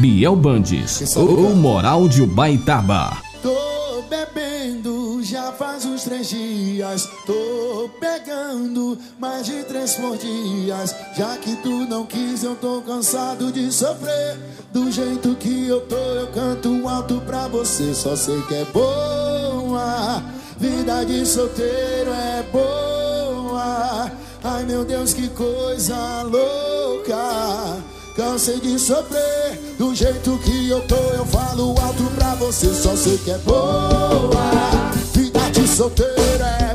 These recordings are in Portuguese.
Biel Bandes, o Moral de Ubaitaba. Tô bebendo já faz uns três dias. Tô pegando mais de três por dias. Já que tu não quis, eu tô cansado de sofrer. Do jeito que eu tô, eu canto alto pra você. Só sei que é boa. Vida de solteiro é boa. Ai meu Deus, que coisa louca. Cansei de sofrer do jeito que eu tô. Eu falo alto pra você, só sei que é boa. Vida de solteiro é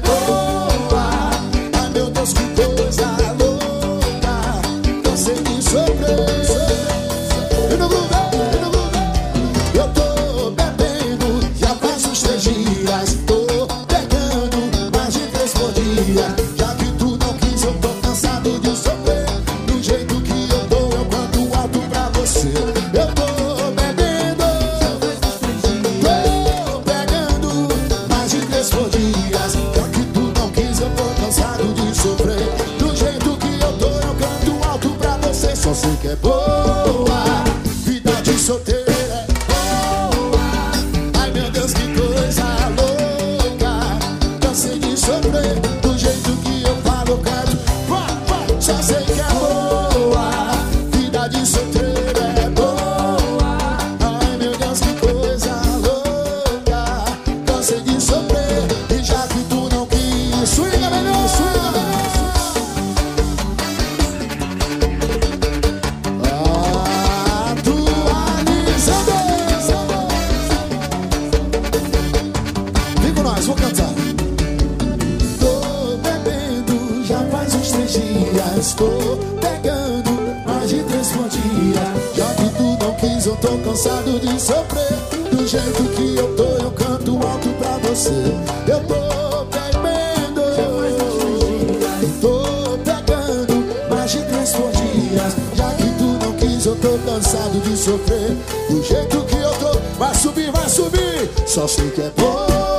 é boa. Vida de solteiro é boa. Ai meu Deus, que coisa louca. Cansei de sofrer Tô pegando mais de três por dia. Já que tu não quis, eu tô cansado de sofrer. Do jeito que eu tô, eu canto alto pra você. Eu tô bebendo, tô pegando mais de três por dia. Já que tu não quis, eu tô cansado de sofrer. Do jeito que eu tô, vai subir, vai subir. Só sei que é boa,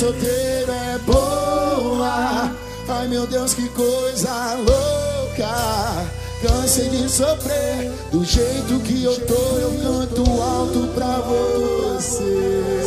solteiro é boa. Ai meu Deus, que coisa louca. Cansei de sofrer do jeito que eu tô. Eu canto alto pra você.